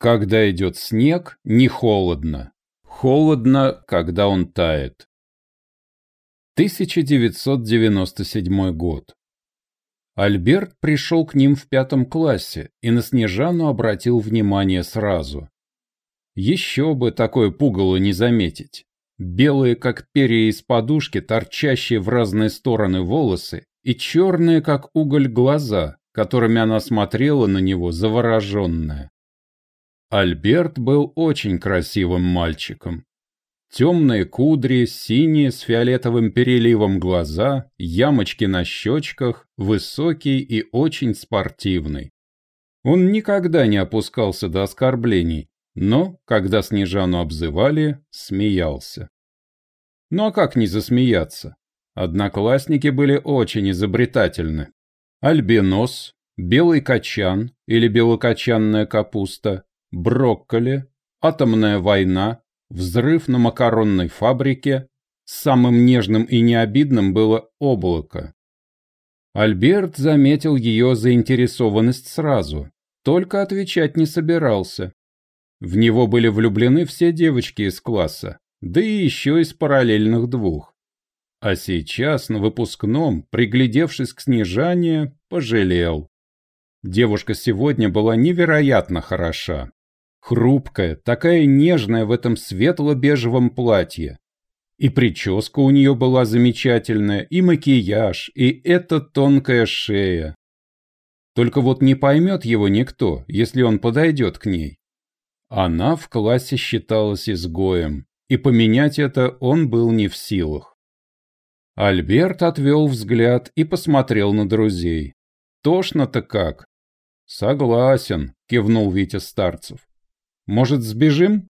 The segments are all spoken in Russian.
Когда идет снег, не холодно. Холодно, когда он тает. 1997 год. Альберт пришел к ним в пятом классе и на Снежану обратил внимание сразу. Еще бы такое пугало не заметить. Белые, как перья из подушки, торчащие в разные стороны волосы и черные, как уголь, глаза, которыми она смотрела на него завороженная. Альберт был очень красивым мальчиком. Темные кудри, синие с фиолетовым переливом глаза, ямочки на щечках, высокий и очень спортивный. Он никогда не опускался до оскорблений, но, когда Снежану обзывали, смеялся. Ну а как не засмеяться? Одноклассники были очень изобретательны. Альбинос, белый качан или белокочанная капуста, брокколи, атомная война, взрыв на макаронной фабрике, самым нежным и необидным было облако. Альберт заметил ее заинтересованность сразу, только отвечать не собирался. В него были влюблены все девочки из класса, да и еще из параллельных двух. А сейчас, на выпускном, приглядевшись к Снежане, пожалел. Девушка сегодня была невероятно хороша. Хрупкая, такая нежная в этом светло-бежевом платье. И прическа у нее была замечательная, и макияж, и эта тонкая шея. Только вот не поймет его никто, если он подойдет к ней. Она в классе считалась изгоем, и поменять это он был не в силах. Альберт отвел взгляд и посмотрел на друзей. «Тошно-то как?» «Согласен», — кивнул Витя Старцев. Может, сбежим?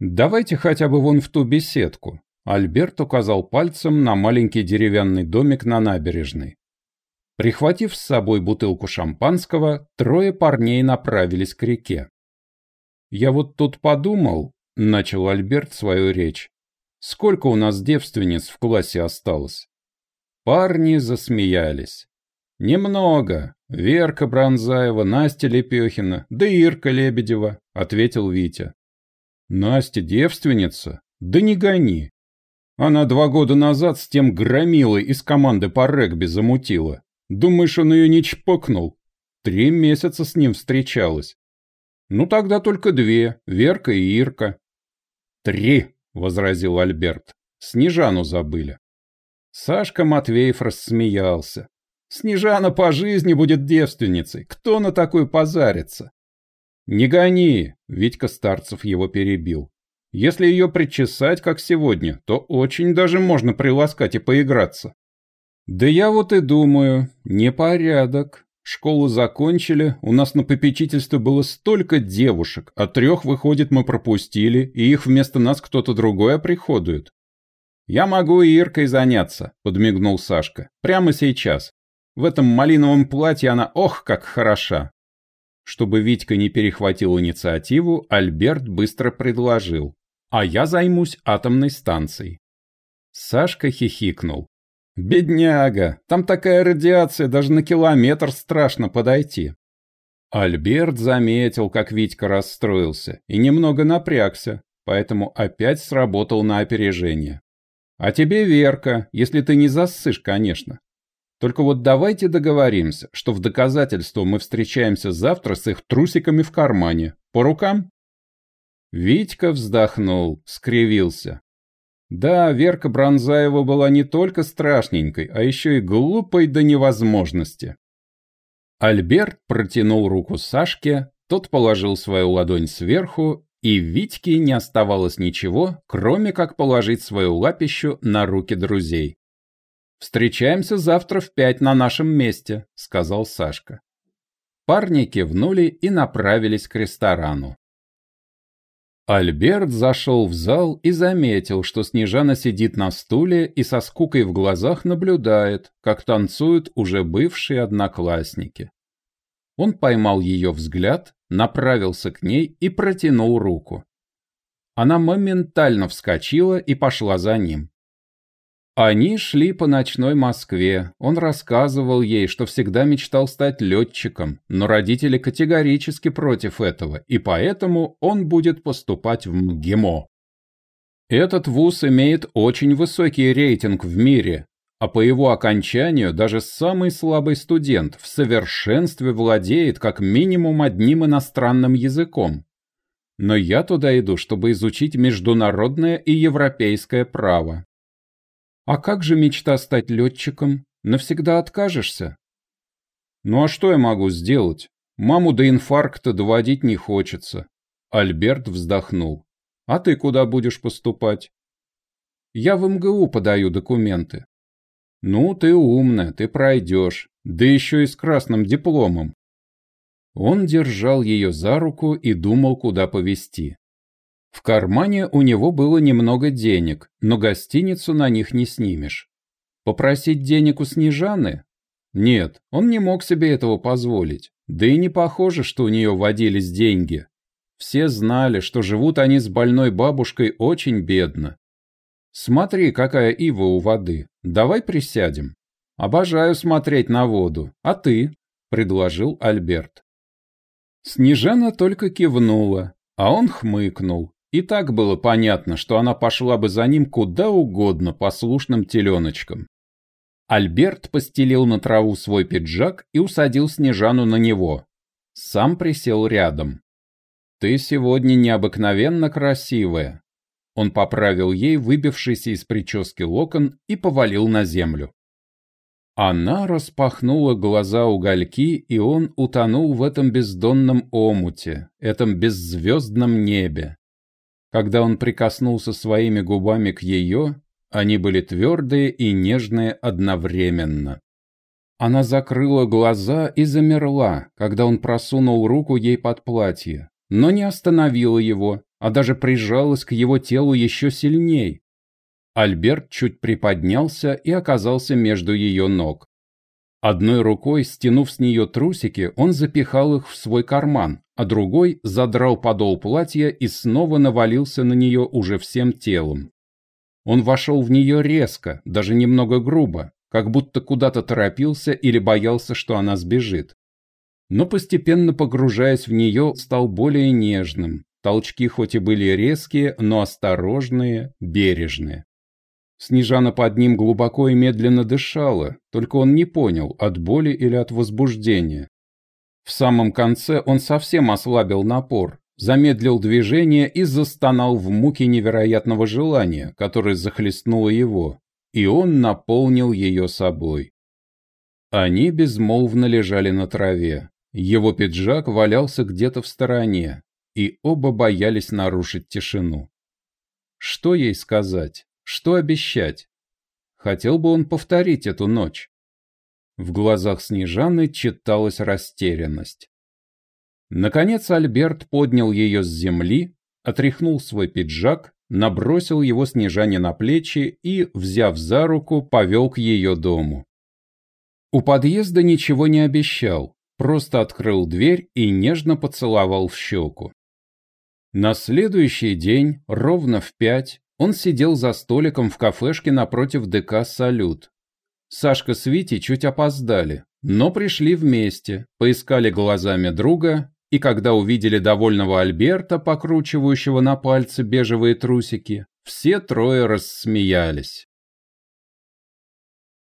Давайте хотя бы вон в ту беседку. Альберт указал пальцем на маленький деревянный домик на набережной. Прихватив с собой бутылку шампанского, трое парней направились к реке. «Я вот тут подумал», — начал Альберт свою речь, — «сколько у нас девственниц в классе осталось?» Парни засмеялись. «Немного. Верка Бронзаева, Настя Лепехина, да Ирка Лебедева», — ответил Витя. «Настя девственница? Да не гони. Она два года назад с тем громилой из команды по регби замутила. Думаешь, он ее не чпокнул? Три месяца с ним встречалась. Ну тогда только две, Верка и Ирка». «Три», — возразил Альберт. «Снежану забыли». Сашка Матвеев рассмеялся. Снежана по жизни будет девственницей. Кто на такой позарится? Не гони, Витька Старцев его перебил. Если ее причесать, как сегодня, то очень даже можно приласкать и поиграться. Да я вот и думаю, непорядок. Школу закончили, у нас на попечительстве было столько девушек, а трех, выходит, мы пропустили, и их вместо нас кто-то другой оприходует. «Я могу и Иркой заняться», — подмигнул Сашка. «Прямо сейчас. В этом малиновом платье она ох, как хороша. Чтобы Витька не перехватил инициативу, Альберт быстро предложил. А я займусь атомной станцией. Сашка хихикнул. «Бедняга, там такая радиация, даже на километр страшно подойти». Альберт заметил, как Витька расстроился, и немного напрягся, поэтому опять сработал на опережение. «А тебе, Верка, если ты не зассышь, конечно. Только вот давайте договоримся, что в доказательство мы встречаемся завтра с их трусиками в кармане. По рукам?» Витька вздохнул, скривился. Да, Верка Бронзаева была не только страшненькой, а еще и глупой до невозможности. Альберт протянул руку Сашке, тот положил свою ладонь сверху, и Витьке не оставалось ничего, кроме как положить свою лапищу на руки друзей. «Встречаемся завтра в пять на нашем месте», — сказал Сашка. Парни кивнули и направились к ресторану. Альберт зашел в зал и заметил, что Снежана сидит на стуле и со скукой в глазах наблюдает, как танцуют уже бывшие одноклассники. Он поймал ее взгляд, направился к ней и протянул руку. Она моментально вскочила и пошла за ним. Они шли по ночной Москве. Он рассказывал ей, что всегда мечтал стать летчиком, но родители категорически против этого, и поэтому он будет поступать в МГИМО. Этот вуз имеет очень высокий рейтинг в мире, а по его окончанию даже самый слабый студент в совершенстве владеет как минимум одним иностранным языком. Но я туда иду, чтобы изучить международное и европейское право. А как же мечта стать летчиком? Навсегда откажешься? Ну а что я могу сделать? Маму до инфаркта доводить не хочется. Альберт вздохнул. А ты куда будешь поступать? Я в МГУ подаю документы. Ну, ты умная, ты пройдешь, да еще и с красным дипломом. Он держал ее за руку и думал, куда повезти. В кармане у него было немного денег, но гостиницу на них не снимешь. Попросить денег у Снежаны? Нет, он не мог себе этого позволить. Да и не похоже, что у нее водились деньги. Все знали, что живут они с больной бабушкой очень бедно. Смотри, какая ива у воды. Давай присядем. Обожаю смотреть на воду. А ты? предложил Альберт. Снежана только кивнула, а он хмыкнул. И так было понятно, что она пошла бы за ним куда угодно послушным теленочком. Альберт постелил на траву свой пиджак и усадил Снежану на него. Сам присел рядом. «Ты сегодня необыкновенно красивая». Он поправил ей выбившийся из прически локон и повалил на землю. Она распахнула глаза угольки, и он утонул в этом бездонном омуте, этом беззвездном небе. Когда он прикоснулся своими губами к ее, они были твердые и нежные одновременно. Она закрыла глаза и замерла, когда он просунул руку ей под платье но не остановила его, а даже прижалась к его телу еще сильней. Альберт чуть приподнялся и оказался между ее ног. Одной рукой, стянув с нее трусики, он запихал их в свой карман, а другой задрал подол платья и снова навалился на нее уже всем телом. Он вошел в нее резко, даже немного грубо, как будто куда-то торопился или боялся, что она сбежит но постепенно погружаясь в нее, стал более нежным. Толчки хоть и были резкие, но осторожные, бережные. Снежана под ним глубоко и медленно дышала, только он не понял, от боли или от возбуждения. В самом конце он совсем ослабил напор, замедлил движение и застонал в муке невероятного желания, которое захлестнуло его, и он наполнил ее собой. Они безмолвно лежали на траве. Его пиджак валялся где-то в стороне, и оба боялись нарушить тишину. Что ей сказать? Что обещать? Хотел бы он повторить эту ночь. В глазах Снежаны читалась растерянность. Наконец Альберт поднял ее с земли, отряхнул свой пиджак, набросил его Снежане на плечи и, взяв за руку, повел к ее дому. У подъезда ничего не обещал, просто открыл дверь и нежно поцеловал в щеку. На следующий день, ровно в пять, он сидел за столиком в кафешке напротив ДК «Салют». Сашка с Витей чуть опоздали, но пришли вместе, поискали глазами друга, и когда увидели довольного Альберта, покручивающего на пальце бежевые трусики, все трое рассмеялись.